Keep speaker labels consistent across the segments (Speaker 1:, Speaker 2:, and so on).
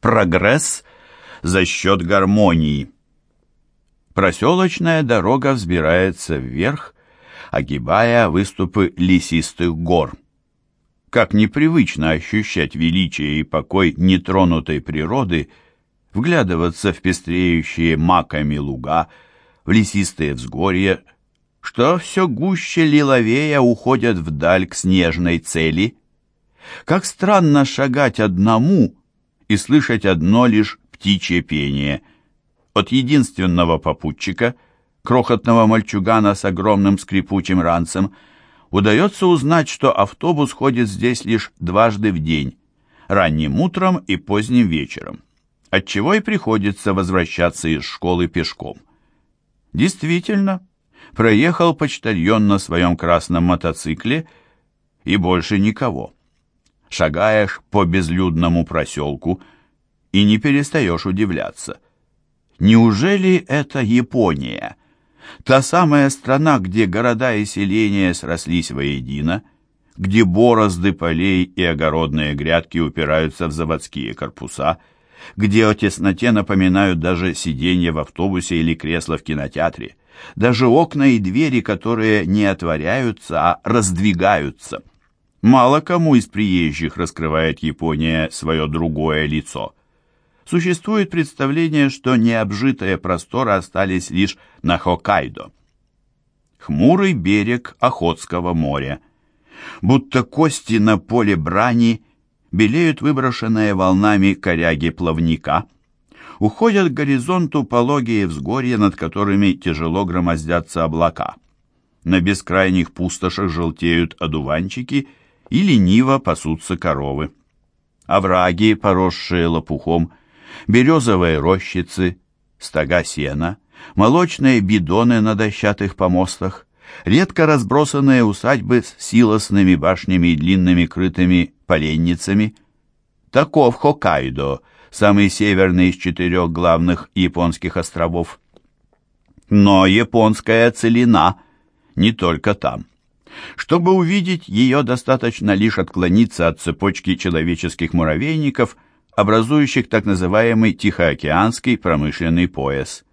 Speaker 1: прогресс за счет гармонии. Проселочная дорога взбирается вверх, огибая выступы лесистых гор. Как непривычно ощущать величие и покой нетронутой природы, вглядываться в пестреющие маками луга, в лесистые взгорья, что все гуще лиловея уходят вдаль к снежной цели. Как странно шагать одному и слышать одно лишь птичье пение. От единственного попутчика, крохотного мальчугана с огромным скрипучим ранцем, удается узнать, что автобус ходит здесь лишь дважды в день, ранним утром и поздним вечером, отчего и приходится возвращаться из школы пешком. Действительно, проехал почтальон на своем красном мотоцикле и больше никого. Шагаешь по безлюдному проселку и не перестаешь удивляться. Неужели это Япония? Та самая страна, где города и селения срослись воедино, где борозды полей и огородные грядки упираются в заводские корпуса, где о тесноте напоминают даже сиденья в автобусе или кресло в кинотеатре, даже окна и двери, которые не отворяются, а раздвигаются. Мало кому из приезжих раскрывает Япония свое другое лицо. Существует представление, что необжитые просторы остались лишь на Хоккайдо. Хмурый берег Охотского моря. Будто кости на поле брани белеют выброшенные волнами коряги плавника – уходят к горизонту пологие взгорья, над которыми тяжело громоздятся облака. На бескрайних пустошах желтеют одуванчики и лениво пасутся коровы. Овраги, поросшие лопухом, березовые рощицы, стога сена, молочные бидоны на дощатых помостах, редко разбросанные усадьбы с силосными башнями и длинными крытыми поленницами. Таков Хоккайдо, самый северный из четырех главных японских островов. Но японская целина не только там. Чтобы увидеть ее, достаточно лишь отклониться от цепочки человеческих муравейников, образующих так называемый Тихоокеанский промышленный пояс.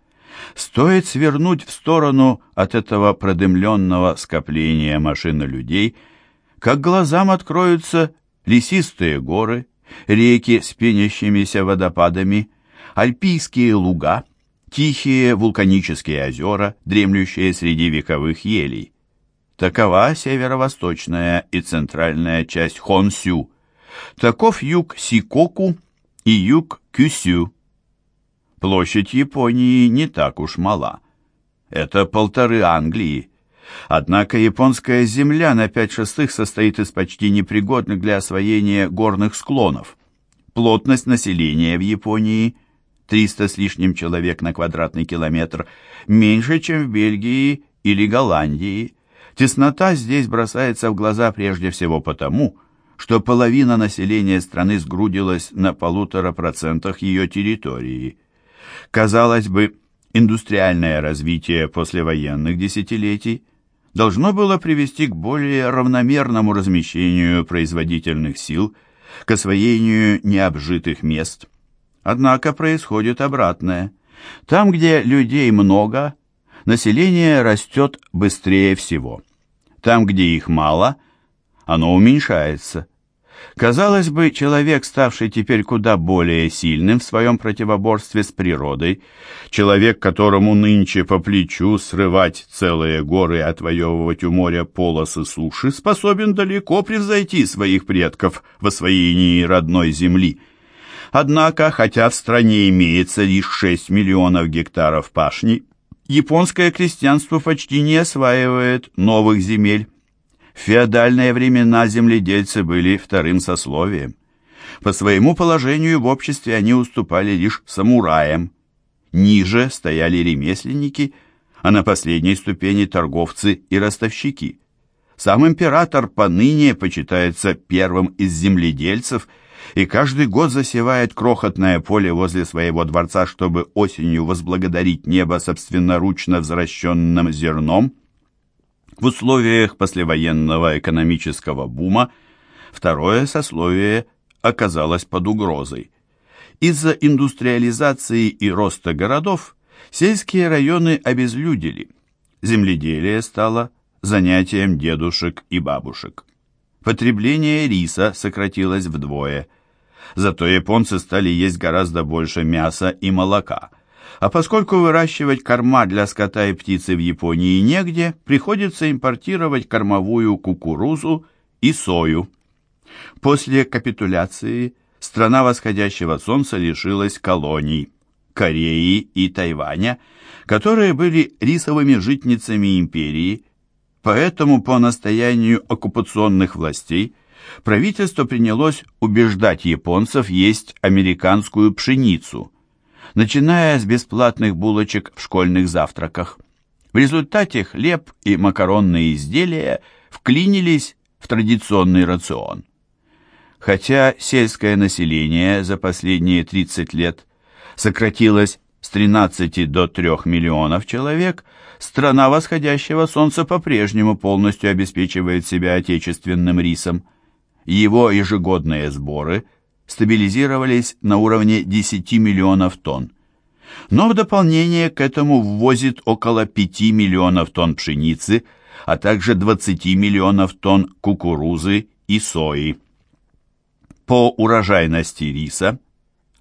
Speaker 1: Стоит свернуть в сторону от этого продымленного скопления машин и людей, как глазам откроются лесистые горы, реки с пенящимися водопадами, альпийские луга, тихие вулканические озера, дремлющие среди вековых елей. Такова северо-восточная и центральная часть Хонсю. Таков юг Сикоку и юг Кюсю. Площадь Японии не так уж мала. Это полторы Англии. Однако японская земля на пять шестых состоит из почти непригодных для освоения горных склонов. Плотность населения в Японии 300 с лишним человек на квадратный километр меньше, чем в Бельгии или Голландии. Теснота здесь бросается в глаза прежде всего потому, что половина населения страны сгрудилась на полутора процентах ее территории. Казалось бы, индустриальное развитие послевоенных десятилетий – должно было привести к более равномерному размещению производительных сил, к освоению необжитых мест. Однако происходит обратное. Там, где людей много, население растет быстрее всего. Там, где их мало, оно уменьшается. Казалось бы, человек, ставший теперь куда более сильным в своем противоборстве с природой, человек, которому нынче по плечу срывать целые горы и отвоевывать у моря полосы суши, способен далеко превзойти своих предков в освоении родной земли. Однако, хотя в стране имеется лишь 6 миллионов гектаров пашни, японское крестьянство почти не осваивает новых земель. В феодальные времена земледельцы были вторым сословием. По своему положению в обществе они уступали лишь самураям. Ниже стояли ремесленники, а на последней ступени торговцы и ростовщики. Сам император поныне почитается первым из земледельцев и каждый год засевает крохотное поле возле своего дворца, чтобы осенью возблагодарить небо собственноручно взращенным зерном – в условиях послевоенного экономического бума второе сословие оказалось под угрозой. Из-за индустриализации и роста городов сельские районы обезлюдили. Земледелие стало занятием дедушек и бабушек. Потребление риса сократилось вдвое. Зато японцы стали есть гораздо больше мяса и молока. А поскольку выращивать корма для скота и птицы в Японии негде, приходится импортировать кормовую кукурузу и сою. После капитуляции страна восходящего солнца лишилась колоний Кореи и Тайваня, которые были рисовыми житницами империи Поэтому по настоянию оккупационных властей правительство принялось убеждать японцев есть американскую пшеницу, начиная с бесплатных булочек в школьных завтраках. В результате хлеб и макаронные изделия вклинились в традиционный рацион. Хотя сельское население за последние 30 лет сократилось с 13 до 3 миллионов человек, страна восходящего солнца по-прежнему полностью обеспечивает себя отечественным рисом. Его ежегодные сборы стабилизировались на уровне 10 миллионов тонн. Но в дополнение к этому ввозит около 5 миллионов тонн пшеницы, а также 20 миллионов тонн кукурузы и сои. По урожайности риса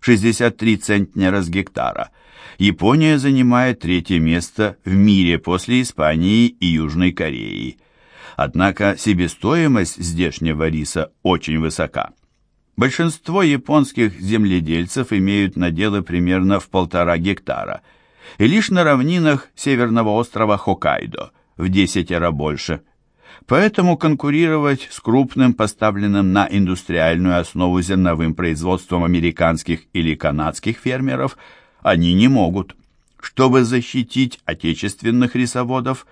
Speaker 1: 63 центнера с гектара – Япония занимает третье место в мире после Испании и Южной Кореи. Однако себестоимость здешнего риса очень высока. Большинство японских земледельцев имеют наделы примерно в полтора гектара, и лишь на равнинах северного острова Хоккайдо в десятеро больше. Поэтому конкурировать с крупным поставленным на индустриальную основу зерновым производством американских или канадских фермеров – они не могут. Чтобы защитить отечественных рисоводов,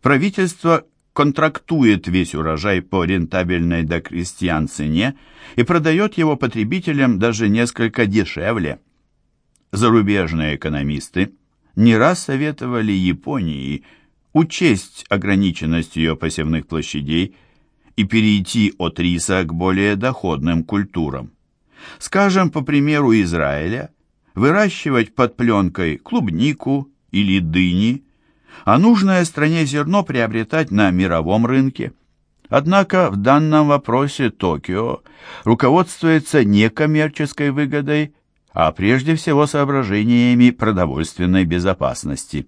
Speaker 1: правительство контрактует весь урожай по рентабельной до крестьян цене и продает его потребителям даже несколько дешевле. Зарубежные экономисты не раз советовали Японии учесть ограниченность ее посевных площадей и перейти от риса к более доходным культурам. Скажем, по примеру Израиля, выращивать под пленкой клубнику или дыни, а нужное стране зерно приобретать на мировом рынке. Однако в данном вопросе Токио руководствуется не коммерческой выгодой, а прежде всего соображениями продовольственной безопасности.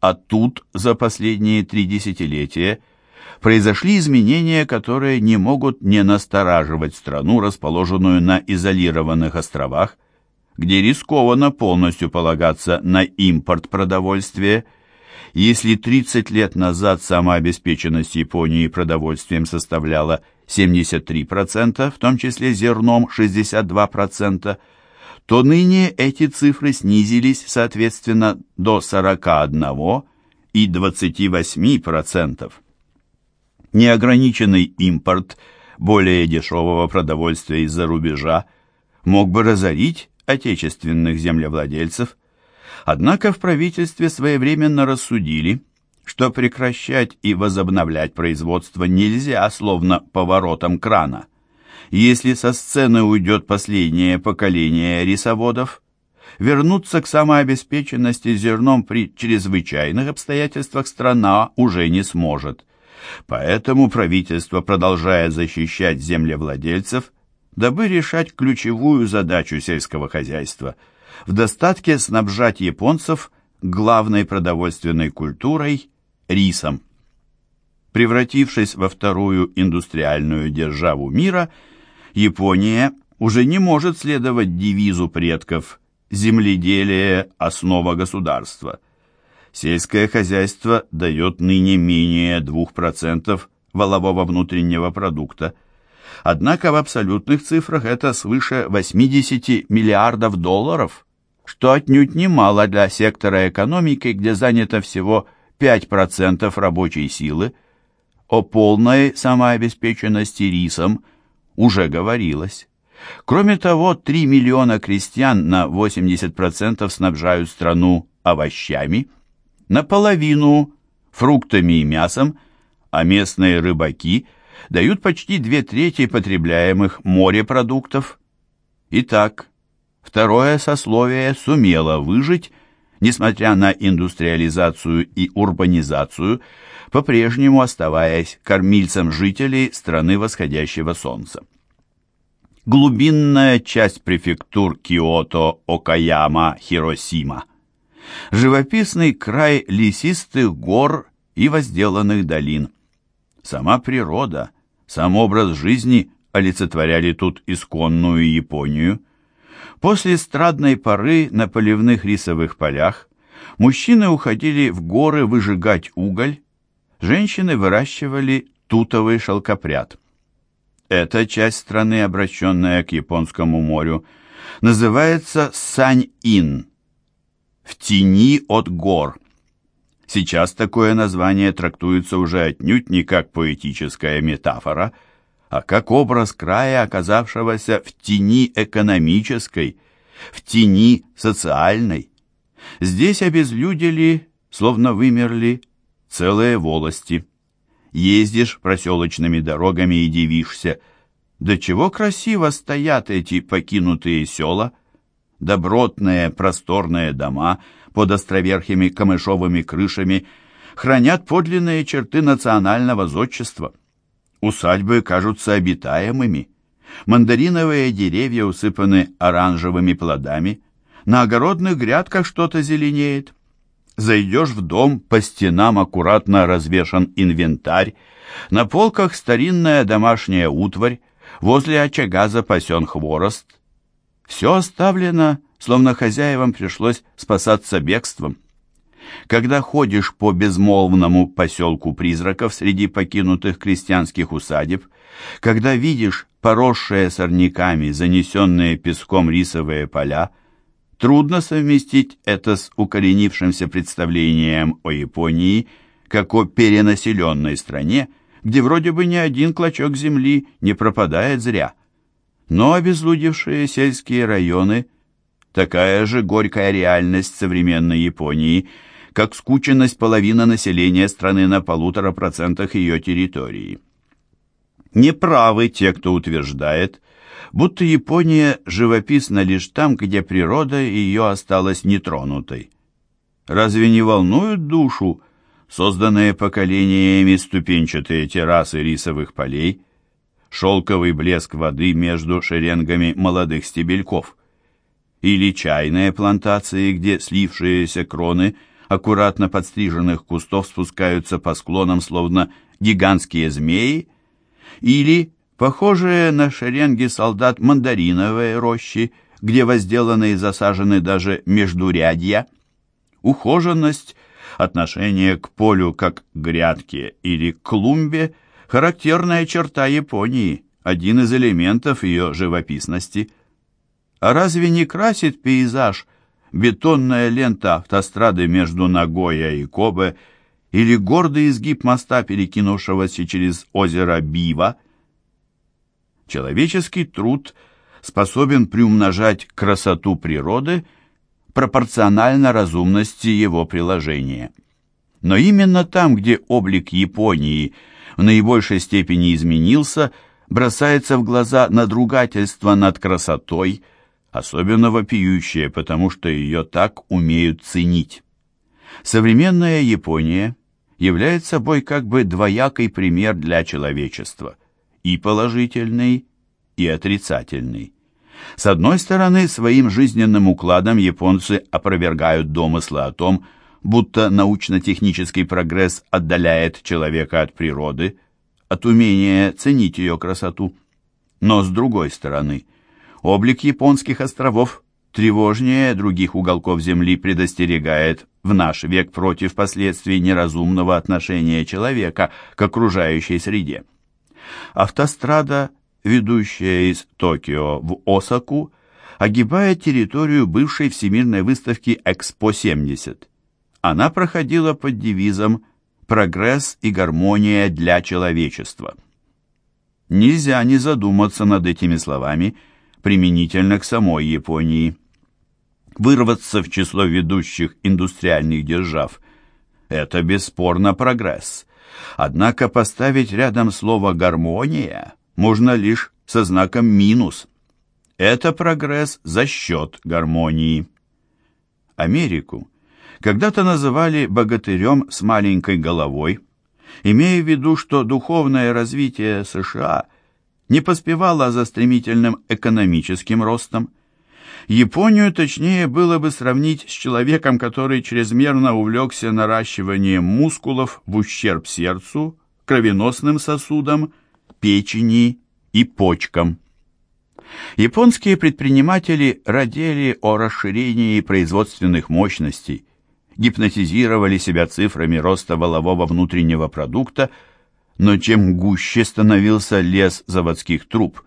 Speaker 1: А тут за последние три десятилетия произошли изменения, которые не могут не настораживать страну, расположенную на изолированных островах, где рискованно полностью полагаться на импорт продовольствия. Если 30 лет назад самообеспеченность Японии продовольствием составляла 73%, в том числе зерном 62%, то ныне эти цифры снизились, соответственно, до 41 и 28%. Неограниченный импорт более дешевого продовольствия из-за рубежа мог бы разорить отечественных землевладельцев, однако в правительстве своевременно рассудили, что прекращать и возобновлять производство нельзя, словно поворотом крана. Если со сцены уйдет последнее поколение рисоводов, вернуться к самообеспеченности зерном при чрезвычайных обстоятельствах страна уже не сможет. Поэтому правительство продолжает защищать землевладельцев дабы решать ключевую задачу сельского хозяйства – в достатке снабжать японцев главной продовольственной культурой – рисом. Превратившись во вторую индустриальную державу мира, Япония уже не может следовать девизу предков «земледелие – основа государства». Сельское хозяйство дает ныне менее 2% валового внутреннего продукта – Однако в абсолютных цифрах это свыше 80 миллиардов долларов, что отнюдь немало для сектора экономики, где занято всего 5% рабочей силы. О полной самообеспеченности рисом уже говорилось. Кроме того, 3 миллиона крестьян на 80% снабжают страну овощами, наполовину фруктами и мясом, а местные рыбаки – дают почти две трети потребляемых морепродуктов. Итак, второе сословие сумело выжить, несмотря на индустриализацию и урбанизацию, по-прежнему оставаясь кормильцем жителей страны восходящего солнца. Глубинная часть префектур Киото, Окаяма, Хиросима. Живописный край лесистых гор и возделанных долин. Сама природа, сам образ жизни олицетворяли тут исконную Японию. После страдной поры на поливных рисовых полях мужчины уходили в горы выжигать уголь, женщины выращивали тутовый шелкопряд. Эта часть страны, обращенная к Японскому морю, называется Сань-Ин, в тени от гор. Сейчас такое название трактуется уже отнюдь не как поэтическая метафора, а как образ края, оказавшегося в тени экономической, в тени социальной. Здесь обезлюдили, словно вымерли, целые волости. Ездишь проселочными дорогами и дивишься, до чего красиво стоят эти покинутые села, добротные просторные дома — под островерхими камышовыми крышами хранят подлинные черты национального зодчества. Усадьбы кажутся обитаемыми. Мандариновые деревья усыпаны оранжевыми плодами. На огородных грядках что-то зеленеет. Зайдешь в дом, по стенам аккуратно развешан инвентарь. На полках старинная домашняя утварь. Возле очага запасен хворост. Все оставлено словно хозяевам пришлось спасаться бегством. Когда ходишь по безмолвному поселку призраков среди покинутых крестьянских усадеб, когда видишь поросшие сорняками, занесенные песком рисовые поля, трудно совместить это с укоренившимся представлением о Японии как о перенаселенной стране, где вроде бы ни один клочок земли не пропадает зря. Но обезлюдевшие сельские районы – такая же горькая реальность современной Японии, как скученность половины населения страны на полутора процентах ее территории. Неправы те, кто утверждает, будто Япония живописна лишь там, где природа ее осталась нетронутой. Разве не волнуют душу созданные поколениями ступенчатые террасы рисовых полей, шелковый блеск воды между шеренгами молодых стебельков? Или чайные плантации, где слившиеся кроны аккуратно подстриженных кустов спускаются по склонам, словно гигантские змеи, или похожие на шеренги солдат мандариновые рощи, где возделаны и засажены даже междурядья. Ухоженность, отношение к полю как к грядке или к клумбе – характерная черта Японии, один из элементов ее живописности – а разве не красит пейзаж бетонная лента автострады между Нагоя и Кобе или гордый изгиб моста, перекинувшегося через озеро Бива? Человеческий труд способен приумножать красоту природы пропорционально разумности его приложения. Но именно там, где облик Японии в наибольшей степени изменился, бросается в глаза надругательство над красотой – особенно вопиющее, потому что ее так умеют ценить. Современная Япония является собой как бы двоякий пример для человечества, и положительный, и отрицательный. С одной стороны, своим жизненным укладом японцы опровергают домыслы о том, будто научно-технический прогресс отдаляет человека от природы, от умения ценить ее красоту. Но с другой стороны – Облик японских островов тревожнее других уголков Земли предостерегает в наш век против последствий неразумного отношения человека к окружающей среде. Автострада, ведущая из Токио в Осаку, огибает территорию бывшей всемирной выставки Экспо-70. Она проходила под девизом «Прогресс и гармония для человечества». Нельзя не задуматься над этими словами – применительно к самой Японии. Вырваться в число ведущих индустриальных держав – это бесспорно прогресс. Однако поставить рядом слово «гармония» можно лишь со знаком «минус». Это прогресс за счет гармонии. Америку когда-то называли богатырем с маленькой головой, имея в виду, что духовное развитие США не поспевало за стремительным экономическим ростом. Японию точнее было бы сравнить с человеком, который чрезмерно увлекся наращиванием мускулов в ущерб сердцу, кровеносным сосудам, печени и почкам. Японские предприниматели родили о расширении производственных мощностей, гипнотизировали себя цифрами роста волового внутреннего продукта, но чем гуще становился лес заводских труб,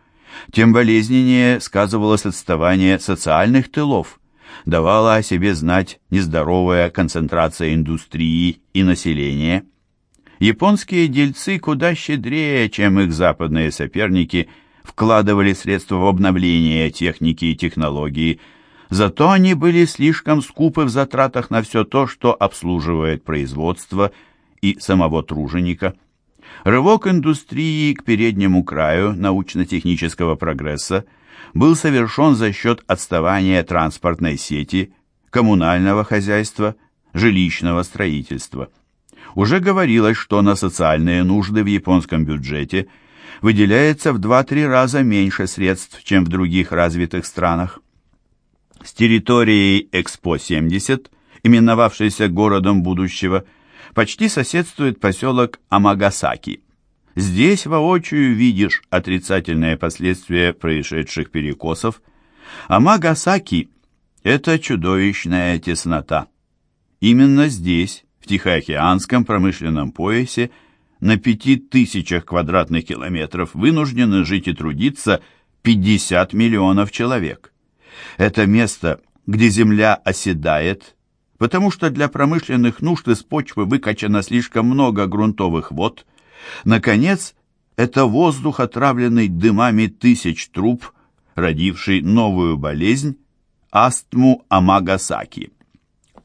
Speaker 1: тем болезненнее сказывалось отставание социальных тылов, давала о себе знать нездоровая концентрация индустрии и населения. Японские дельцы куда щедрее, чем их западные соперники, вкладывали средства в обновление техники и технологии – Зато они были слишком скупы в затратах на все то, что обслуживает производство и самого труженика. Рывок индустрии к переднему краю научно-технического прогресса был совершен за счет отставания транспортной сети, коммунального хозяйства, жилищного строительства. Уже говорилось, что на социальные нужды в японском бюджете выделяется в 2-3 раза меньше средств, чем в других развитых странах. С территорией Экспо-70, именовавшейся городом будущего, почти соседствует поселок Амагасаки. Здесь воочию видишь отрицательные последствия происшедших перекосов. Амагасаки – это чудовищная теснота. Именно здесь, в Тихоокеанском промышленном поясе, на пяти тысячах квадратных километров вынуждены жить и трудиться 50 миллионов человек. Это место, где земля оседает, потому что для промышленных нужд из почвы выкачано слишком много грунтовых вод. Наконец, это воздух, отравленный дымами тысяч труб, родивший новую болезнь – астму Амагасаки.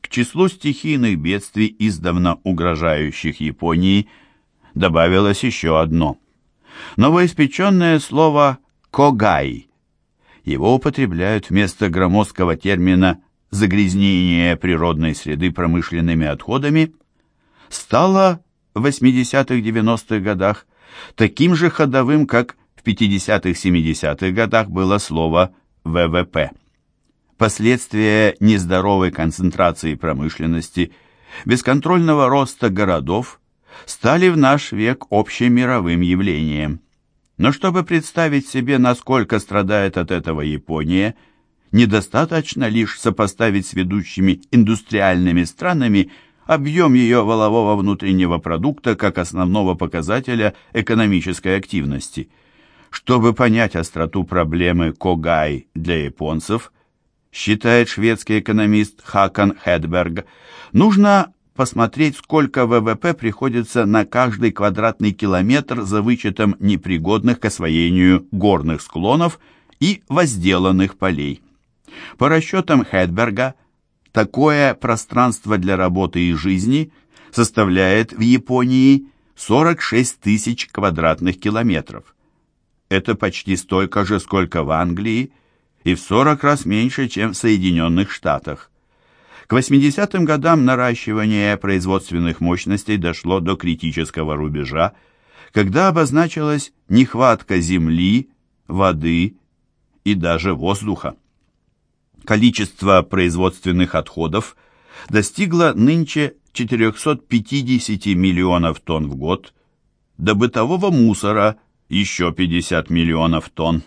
Speaker 1: К числу стихийных бедствий, издавна угрожающих Японии, добавилось еще одно. Новоиспеченное слово «когай» Его употребляют вместо громоздкого термина «загрязнение природной среды промышленными отходами», стало в 80-х-90-х годах таким же ходовым, как в 50-70-х годах было слово «ВВП». Последствия нездоровой концентрации промышленности, бесконтрольного роста городов стали в наш век общемировым явлением. Но чтобы представить себе, насколько страдает от этого Япония, недостаточно лишь сопоставить с ведущими индустриальными странами объем ее волового внутреннего продукта как основного показателя экономической активности. Чтобы понять остроту проблемы Когай для японцев, считает шведский экономист Хакан Хедберг, нужно посмотреть, сколько ВВП приходится на каждый квадратный километр за вычетом непригодных к освоению горных склонов и возделанных полей. По расчетам Хедберга, такое пространство для работы и жизни составляет в Японии 46 тысяч квадратных километров. Это почти столько же, сколько в Англии, и в 40 раз меньше, чем в Соединенных Штатах. К 80-м годам наращивание производственных мощностей дошло до критического рубежа, когда обозначилась нехватка земли, воды и даже воздуха. Количество производственных отходов достигло нынче 450 миллионов тонн в год, до бытового мусора еще 50 миллионов тонн.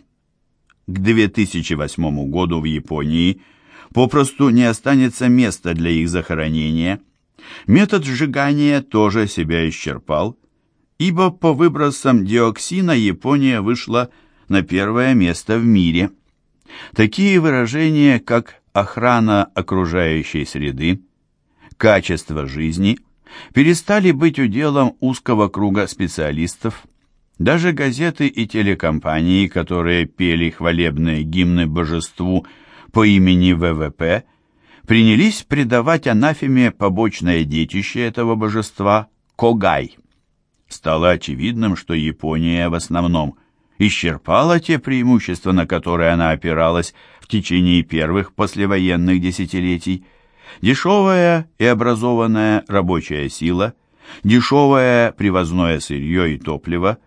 Speaker 1: К 2008 году в Японии – попросту не останется места для их захоронения. Метод сжигания тоже себя исчерпал, ибо по выбросам диоксина Япония вышла на первое место в мире. Такие выражения, как охрана окружающей среды, качество жизни, перестали быть уделом узкого круга специалистов. Даже газеты и телекомпании, которые пели хвалебные гимны божеству по имени ВВП принялись придавать анафеме побочное детище этого божества – Когай. Стало очевидным, что Япония в основном исчерпала те преимущества, на которые она опиралась в течение первых послевоенных десятилетий. Дешевая и образованная рабочая сила, дешевое привозное сырье и топливо,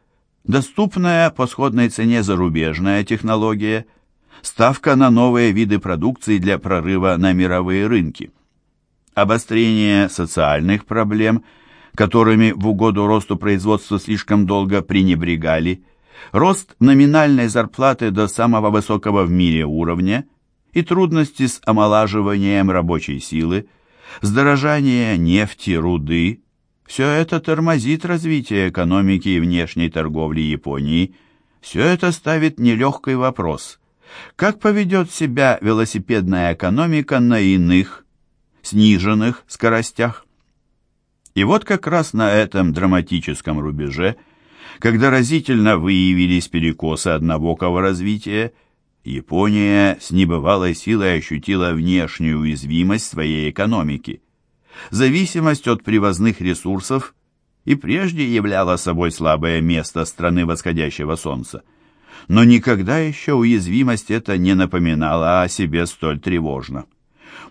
Speaker 1: доступная по сходной цене зарубежная технология, ставка на новые виды продукции для прорыва на мировые рынки. Обострение социальных проблем, которыми в угоду росту производства слишком долго пренебрегали – рост номинальной зарплаты до самого высокого в мире уровня и трудности с омолаживанием рабочей силы, сдорожание нефти, руды – все это тормозит развитие экономики и внешней торговли Японии. Все это ставит нелегкий вопрос. Как поведет себя велосипедная экономика на иных, сниженных скоростях? И вот как раз на этом драматическом рубеже – когда разительно выявились перекосы однобокого развития, Япония с небывалой силой ощутила внешнюю уязвимость своей экономики. Зависимость от привозных ресурсов и прежде являла собой слабое место страны восходящего солнца. Но никогда еще уязвимость эта не напоминала о себе столь тревожно.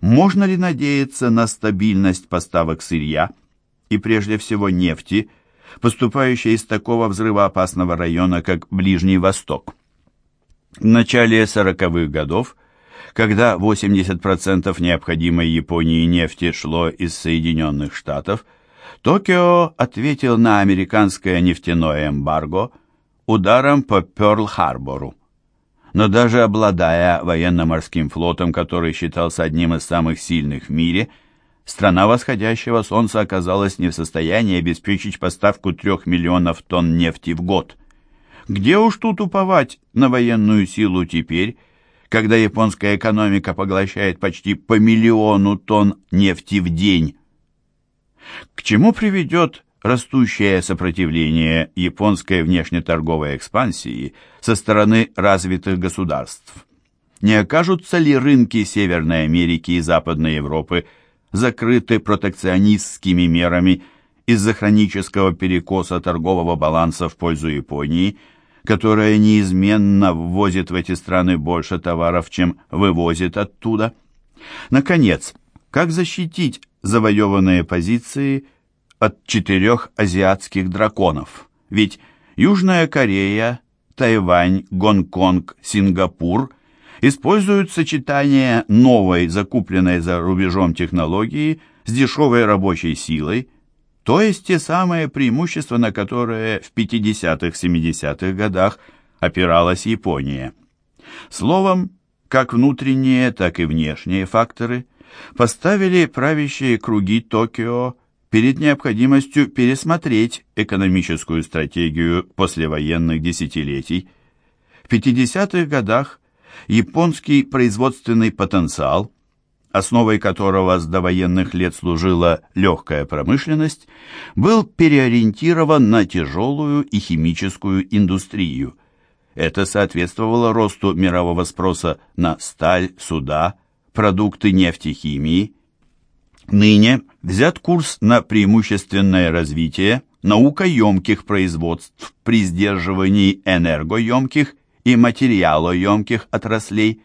Speaker 1: Можно ли надеяться на стабильность поставок сырья и прежде всего нефти – поступающая из такого взрывоопасного района, как Ближний Восток. В начале 40-х годов, когда 80% необходимой Японии нефти шло из Соединенных Штатов, Токио ответил на американское нефтяное эмбарго ударом по Пёрл-Харбору. Но даже обладая военно-морским флотом, который считался одним из самых сильных в мире – страна восходящего солнца оказалась не в состоянии обеспечить поставку трех миллионов тонн нефти в год. Где уж тут уповать на военную силу теперь, когда японская экономика поглощает почти по миллиону тонн нефти в день? К чему приведет растущее сопротивление японской внешнеторговой экспансии со стороны развитых государств? Не окажутся ли рынки Северной Америки и Западной Европы – закрыты протекционистскими мерами из-за хронического перекоса торгового баланса в пользу Японии, которая неизменно ввозит в эти страны больше товаров, чем вывозит оттуда. Наконец, как защитить завоеванные позиции от четырех азиатских драконов? Ведь Южная Корея, Тайвань, Гонконг, Сингапур – используют сочетание новой, закупленной за рубежом технологии с дешевой рабочей силой, то есть те самые преимущества, на которые в 50-70-х годах опиралась Япония. Словом, как внутренние, так и внешние факторы поставили правящие круги Токио перед необходимостью пересмотреть экономическую стратегию послевоенных десятилетий. В 50-х годах японский производственный потенциал, основой которого с довоенных лет служила легкая промышленность, был переориентирован на тяжелую и химическую индустрию. Это соответствовало росту мирового спроса на сталь, суда, продукты нефтехимии. Ныне взят курс на преимущественное развитие наукоемких производств при сдерживании энергоемких и материалоемких отраслей,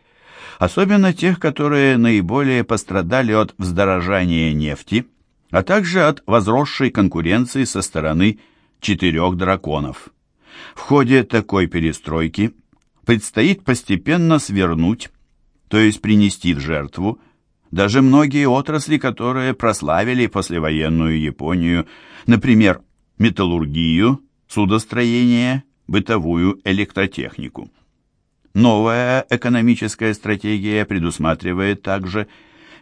Speaker 1: особенно тех, которые наиболее пострадали от вздорожания нефти, а также от возросшей конкуренции со стороны четырех драконов. В ходе такой перестройки предстоит постепенно свернуть, то есть принести в жертву, даже многие отрасли, которые прославили послевоенную Японию, например, металлургию, судостроение бытовую электротехнику. Новая экономическая стратегия предусматривает также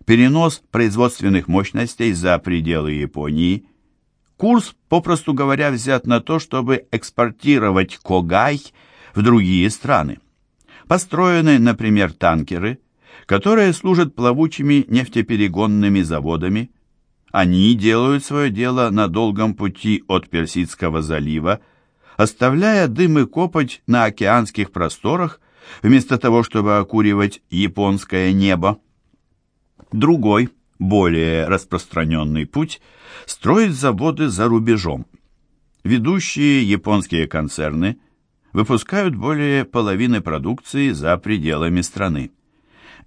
Speaker 1: перенос производственных мощностей за пределы Японии. Курс, попросту говоря, взят на то, чтобы экспортировать когай в другие страны. Построены, например, танкеры, которые служат плавучими нефтеперегонными заводами. Они делают свое дело на долгом пути от Персидского залива оставляя дым и копоть на океанских просторах, вместо того, чтобы окуривать японское небо. Другой, более распространенный путь – строить заводы за рубежом. Ведущие японские концерны выпускают более половины продукции за пределами страны.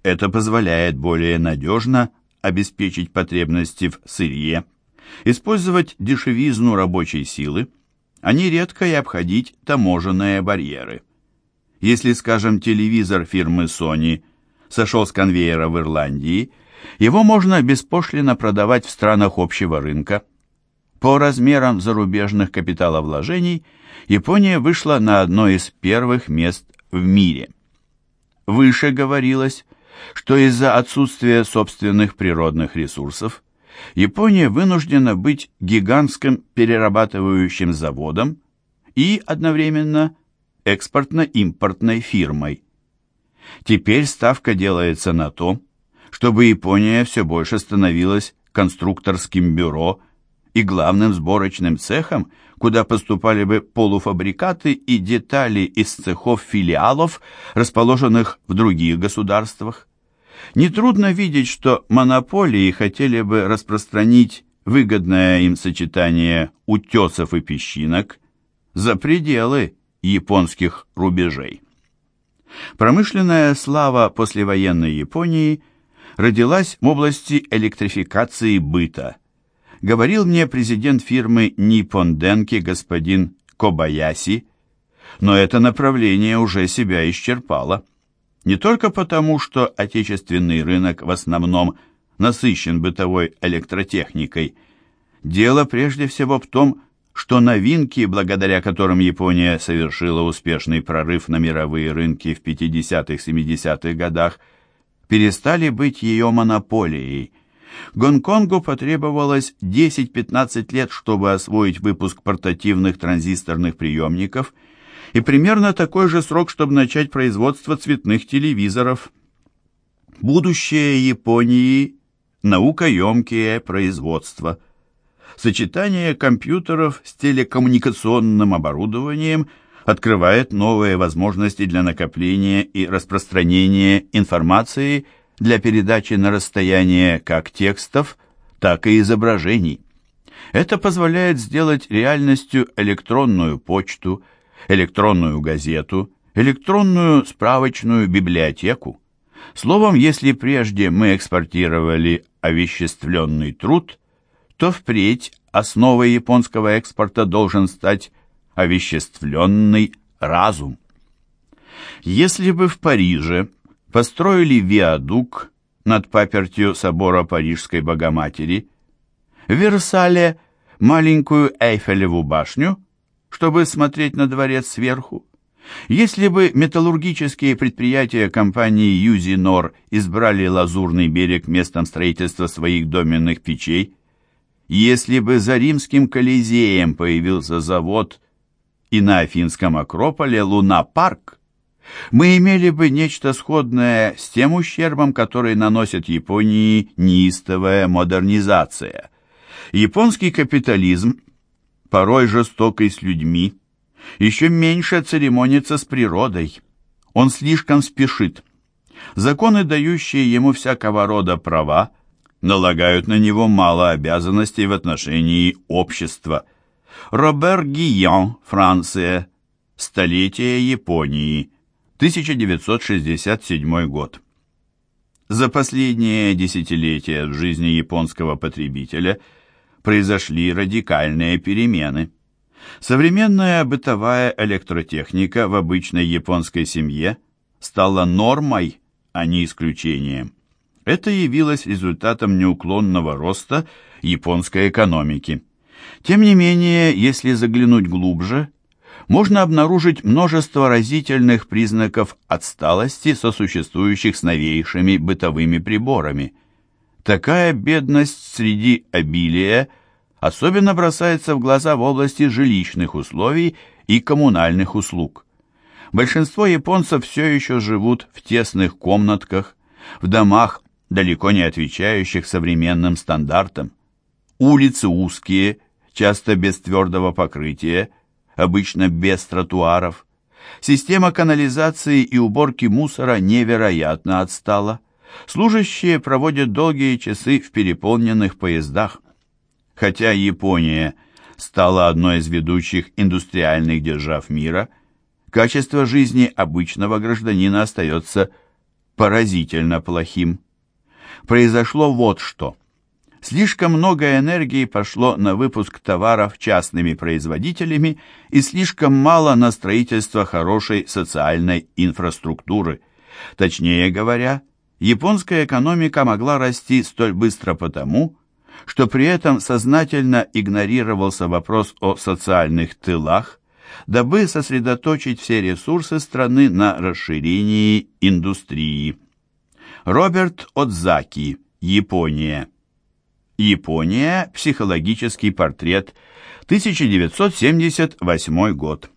Speaker 1: Это позволяет более надежно обеспечить потребности в сырье, использовать дешевизну рабочей силы, а нередко и обходить таможенные барьеры. Если, скажем, телевизор фирмы Sony сошел с конвейера в Ирландии, его можно беспошлино продавать в странах общего рынка. По размерам зарубежных капиталовложений Япония вышла на одно из первых мест в мире. Выше говорилось, что из-за отсутствия собственных природных ресурсов Япония вынуждена быть гигантским перерабатывающим заводом и одновременно экспортно-импортной фирмой. Теперь ставка делается на то, чтобы Япония все больше становилась конструкторским бюро и главным сборочным цехом, куда поступали бы полуфабрикаты и детали из цехов филиалов, расположенных в других государствах. Нетрудно видеть, что монополии хотели бы распространить выгодное им сочетание утесов и песчинок за пределы японских рубежей. Промышленная слава послевоенной Японии родилась в области электрификации быта. Говорил мне президент фирмы Nippon Denki господин Кобаяси, но это направление уже себя исчерпало. Не только потому, что отечественный рынок в основном насыщен бытовой электротехникой. Дело прежде всего в том, что новинки, благодаря которым Япония совершила успешный прорыв на мировые рынки в 50-70-х годах, перестали быть ее монополией. Гонконгу потребовалось 10-15 лет, чтобы освоить выпуск портативных транзисторных приемников – и примерно такой же срок, чтобы начать производство цветных телевизоров. Будущее Японии – наукоемкие производства. Сочетание компьютеров с телекоммуникационным оборудованием открывает новые возможности для накопления и распространения информации для передачи на расстояние как текстов, так и изображений. Это позволяет сделать реальностью электронную почту – электронную газету, электронную справочную библиотеку. Словом, если прежде мы экспортировали овеществленный труд, то впредь основой японского экспорта должен стать овеществленный разум. Если бы в Париже построили виадук над папертью собора Парижской Богоматери, в Версале маленькую Эйфелеву башню – чтобы смотреть на дворец сверху. Если бы металлургические предприятия компании Юзинор избрали Лазурный берег местом строительства своих доменных печей, если бы за римским Колизеем появился завод и на Афинском Акрополе Луна-парк, мы имели бы нечто сходное с тем ущербом, который наносит Японии неистовая модернизация. Японский капитализм порой жестокой с людьми, еще меньше церемонится с природой. Он слишком спешит. Законы, дающие ему всякого рода права, налагают на него мало обязанностей в отношении общества. Робер Гийон, Франция. Столетие Японии. 1967 год. За последние десятилетия в жизни японского потребителя – произошли радикальные перемены. Современная бытовая электротехника в обычной японской семье стала нормой, а не исключением. Это явилось результатом неуклонного роста японской экономики. Тем не менее, если заглянуть глубже, можно обнаружить множество разительных признаков отсталости сосуществующих с новейшими бытовыми приборами. Такая бедность среди обилия особенно бросается в глаза в области жилищных условий и коммунальных услуг. Большинство японцев все еще живут в тесных комнатках, в домах, далеко не отвечающих современным стандартам. Улицы узкие, часто без твердого покрытия, обычно без тротуаров. Система канализации и уборки мусора невероятно отстала. Служащие проводят долгие часы в переполненных поездах. Хотя Япония стала одной из ведущих индустриальных держав мира, качество жизни обычного гражданина остается поразительно плохим. Произошло вот что. Слишком много энергии пошло на выпуск товаров частными производителями и слишком мало на строительство хорошей социальной инфраструктуры. Точнее говоря, японская экономика могла расти столь быстро потому, что при этом сознательно игнорировался вопрос о социальных тылах, дабы сосредоточить все ресурсы страны на расширении индустрии. Роберт Отзаки, Япония. Япония. Психологический портрет. 1978 год.